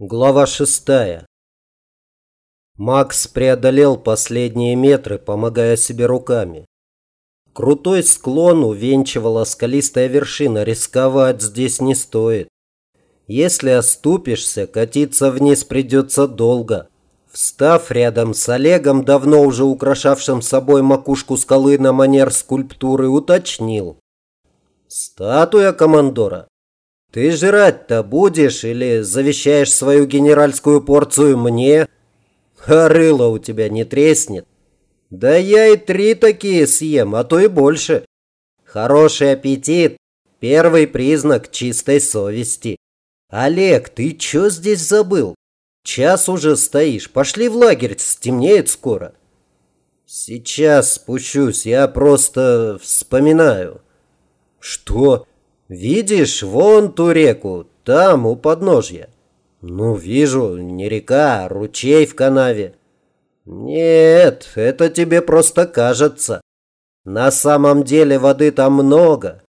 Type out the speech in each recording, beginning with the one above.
Глава шестая. Макс преодолел последние метры, помогая себе руками. Крутой склон увенчивала скалистая вершина, рисковать здесь не стоит. Если оступишься, катиться вниз придется долго. Встав рядом с Олегом, давно уже украшавшим собой макушку скалы на манер скульптуры, уточнил. «Статуя командора?» Ты жрать-то будешь или завещаешь свою генеральскую порцию мне? А рыло у тебя не треснет? Да я и три такие съем, а то и больше. Хороший аппетит – первый признак чистой совести. Олег, ты чё здесь забыл? Час уже стоишь, пошли в лагерь, стемнеет скоро. Сейчас спущусь, я просто вспоминаю. Что? Видишь, вон ту реку, там, у подножья. Ну, вижу, не река, а ручей в канаве. Нет, это тебе просто кажется. На самом деле воды там много.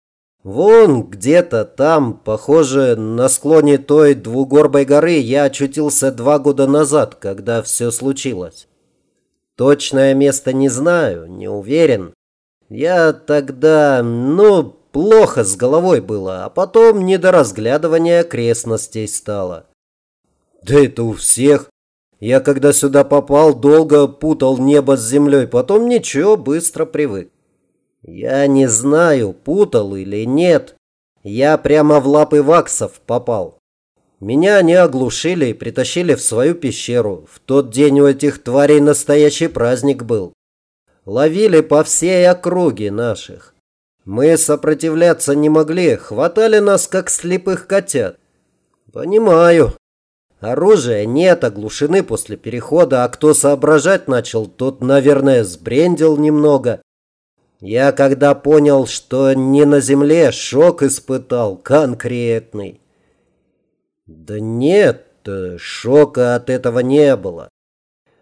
Вон где-то там, похоже, на склоне той двугорбой горы я очутился два года назад, когда все случилось. Точное место не знаю, не уверен. Я тогда, ну, Плохо с головой было, а потом не до разглядывания окрестностей стало. Да это у всех. Я когда сюда попал, долго путал небо с землей, потом ничего, быстро привык. Я не знаю, путал или нет. Я прямо в лапы ваксов попал. Меня они оглушили и притащили в свою пещеру. В тот день у этих тварей настоящий праздник был. Ловили по всей округе наших. Мы сопротивляться не могли, хватали нас, как слепых котят. Понимаю. Оружия нет, оглушены после перехода, а кто соображать начал, тот, наверное, сбрендил немного. Я когда понял, что не на земле, шок испытал конкретный. Да нет, шока от этого не было.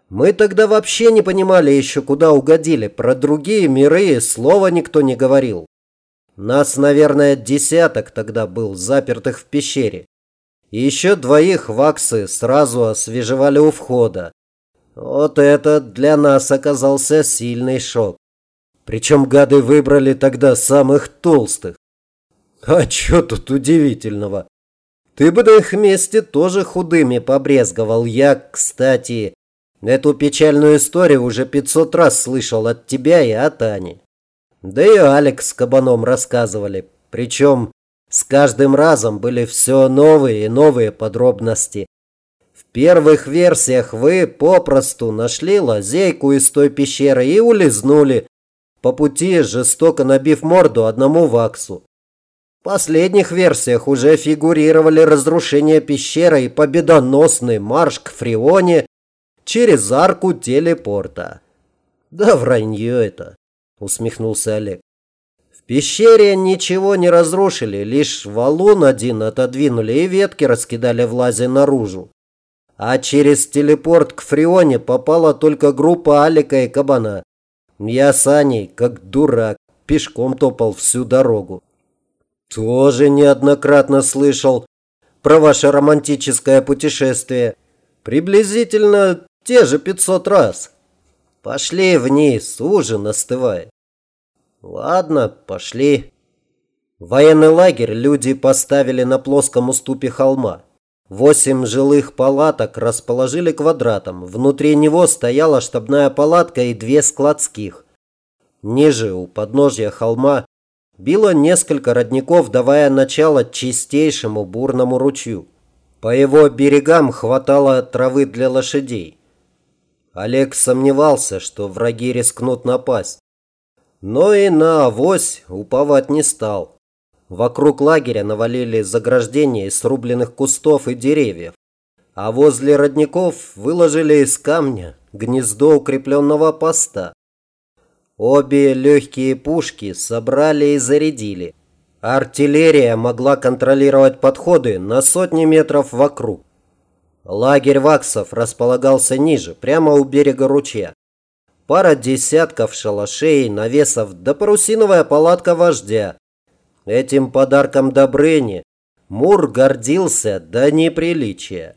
Мы тогда вообще не понимали еще, куда угодили. Про другие миры слова никто не говорил. Нас, наверное, десяток тогда был, запертых в пещере. И еще двоих ваксы сразу освежевали у входа. Вот это для нас оказался сильный шок. Причем гады выбрали тогда самых толстых. А что тут удивительного? Ты бы на их месте тоже худыми побрезговал. Я, кстати, эту печальную историю уже пятьсот раз слышал от тебя и от Ани. Да и Алекс с Кабаном рассказывали. Причем с каждым разом были все новые и новые подробности. В первых версиях вы попросту нашли лазейку из той пещеры и улизнули, по пути жестоко набив морду одному ваксу. В последних версиях уже фигурировали разрушение пещеры и победоносный марш к Фрионе через арку телепорта. Да вранье это усмехнулся Олег. В пещере ничего не разрушили, лишь валун один отодвинули и ветки раскидали в лазе наружу. А через телепорт к Фрионе попала только группа Алика и Кабана. Я с Аней, как дурак, пешком топал всю дорогу. Тоже неоднократно слышал про ваше романтическое путешествие. Приблизительно те же пятьсот раз. Пошли вниз, ужин остывает. Ладно, пошли. Военный лагерь люди поставили на плоском уступе холма. Восемь жилых палаток расположили квадратом. Внутри него стояла штабная палатка и две складских. Ниже, у подножья холма, било несколько родников, давая начало чистейшему бурному ручью. По его берегам хватало травы для лошадей. Олег сомневался, что враги рискнут напасть. Но и на авось уповать не стал. Вокруг лагеря навалили заграждения из срубленных кустов и деревьев. А возле родников выложили из камня гнездо укрепленного поста. Обе легкие пушки собрали и зарядили. Артиллерия могла контролировать подходы на сотни метров вокруг. Лагерь ваксов располагался ниже, прямо у берега ручья. Пара десятков шалашей, навесов да парусиновая палатка вождя. Этим подарком Добрыни Мур гордился до неприличия.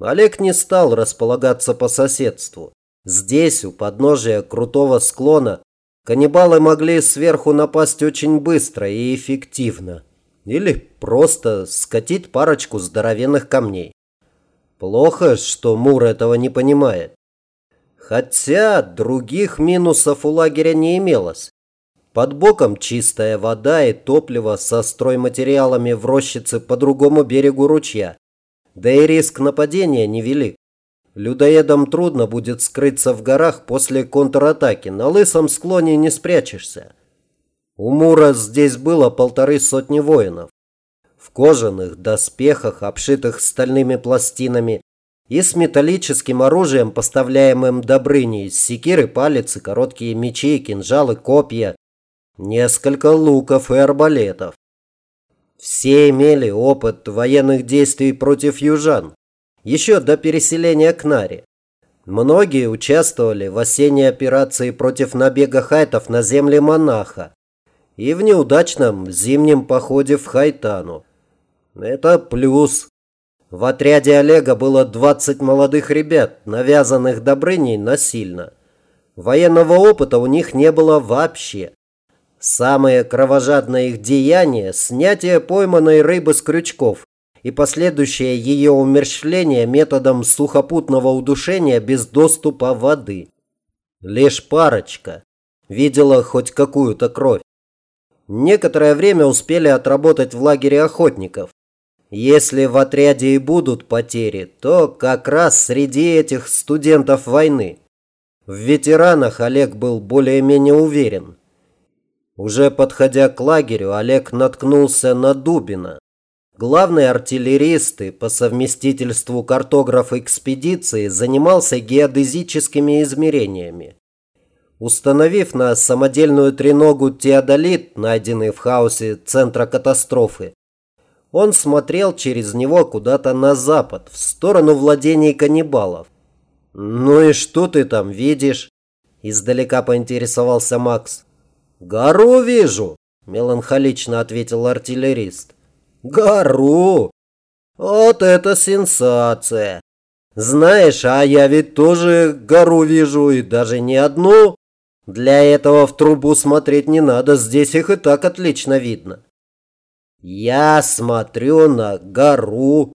Олег не стал располагаться по соседству. Здесь, у подножия крутого склона, каннибалы могли сверху напасть очень быстро и эффективно. Или просто скатить парочку здоровенных камней. Плохо, что Мур этого не понимает. Хотя других минусов у лагеря не имелось. Под боком чистая вода и топливо со стройматериалами в рощице по другому берегу ручья. Да и риск нападения невелик. Людоедам трудно будет скрыться в горах после контратаки. На лысом склоне не спрячешься. У Мура здесь было полторы сотни воинов. В кожаных доспехах, обшитых стальными пластинами, и с металлическим оружием, поставляемым Добрыней, секиры, палицы, короткие мечи, кинжалы, копья, несколько луков и арбалетов. Все имели опыт военных действий против южан, еще до переселения к Наре. Многие участвовали в осенней операции против набега хайтов на земли Монаха, и в неудачном зимнем походе в Хайтану. Это плюс. В отряде Олега было 20 молодых ребят, навязанных Добрыней насильно. Военного опыта у них не было вообще. Самое кровожадное их деяние – снятие пойманной рыбы с крючков и последующее ее умерщвление методом сухопутного удушения без доступа воды. Лишь парочка видела хоть какую-то кровь. Некоторое время успели отработать в лагере охотников. Если в отряде и будут потери, то как раз среди этих студентов войны. В ветеранах Олег был более-менее уверен. Уже подходя к лагерю, Олег наткнулся на Дубина. Главный артиллерист и по совместительству картограф экспедиции занимался геодезическими измерениями. Установив на самодельную треногу теодолит, найденный в хаосе центра катастрофы, он смотрел через него куда-то на запад, в сторону владений каннибалов. «Ну и что ты там видишь?» Издалека поинтересовался Макс. «Гору вижу», меланхолично ответил артиллерист. «Гору! Вот это сенсация! Знаешь, а я ведь тоже гору вижу, и даже не одну. Для этого в трубу смотреть не надо, здесь их и так отлично видно. Я смотрю на гору,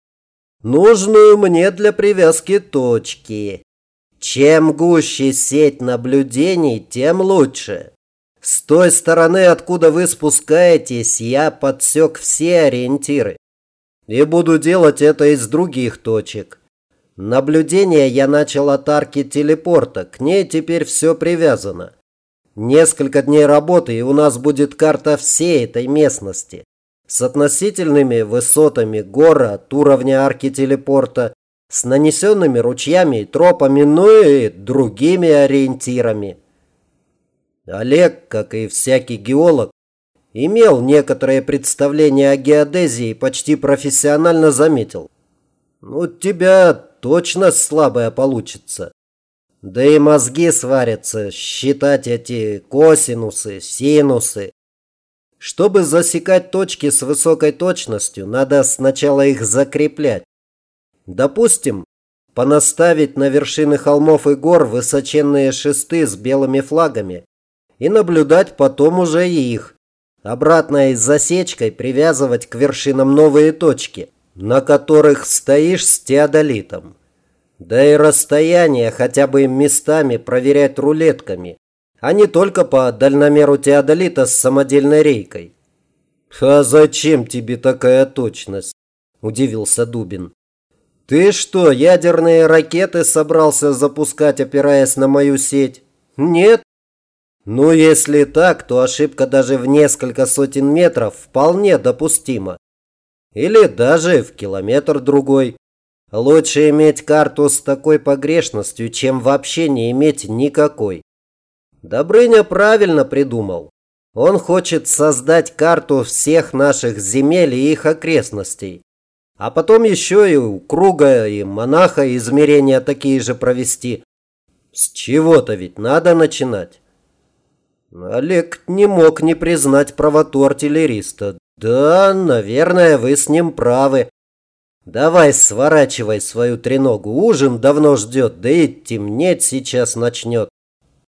нужную мне для привязки точки. Чем гуще сеть наблюдений, тем лучше. С той стороны, откуда вы спускаетесь, я подсек все ориентиры. И буду делать это из других точек. Наблюдение я начал от арки телепорта, к ней теперь все привязано. Несколько дней работы, и у нас будет карта всей этой местности. С относительными высотами гор от уровня арки телепорта, с нанесенными ручьями и тропами, ну и другими ориентирами. Олег, как и всякий геолог, имел некоторое представление о геодезии и почти профессионально заметил. «Ну, у тебя точно слабая получится. Да и мозги сварятся считать эти косинусы, синусы. Чтобы засекать точки с высокой точностью, надо сначала их закреплять. Допустим, понаставить на вершины холмов и гор высоченные шесты с белыми флагами и наблюдать потом уже их. Обратно и засечкой привязывать к вершинам новые точки, на которых стоишь с теодолитом. Да и расстояние хотя бы местами проверять рулетками, а не только по дальномеру теодолита с самодельной рейкой. «А зачем тебе такая точность?» – удивился Дубин. «Ты что, ядерные ракеты собрался запускать, опираясь на мою сеть?» «Нет». «Ну, если так, то ошибка даже в несколько сотен метров вполне допустима. Или даже в километр другой. Лучше иметь карту с такой погрешностью, чем вообще не иметь никакой. Добрыня правильно придумал. Он хочет создать карту всех наших земель и их окрестностей. А потом еще и у круга и монаха измерения такие же провести. С чего-то ведь надо начинать. Олег не мог не признать правоту артиллериста. Да, наверное, вы с ним правы. Давай сворачивай свою треногу, ужин давно ждет, да и темнеть сейчас начнет.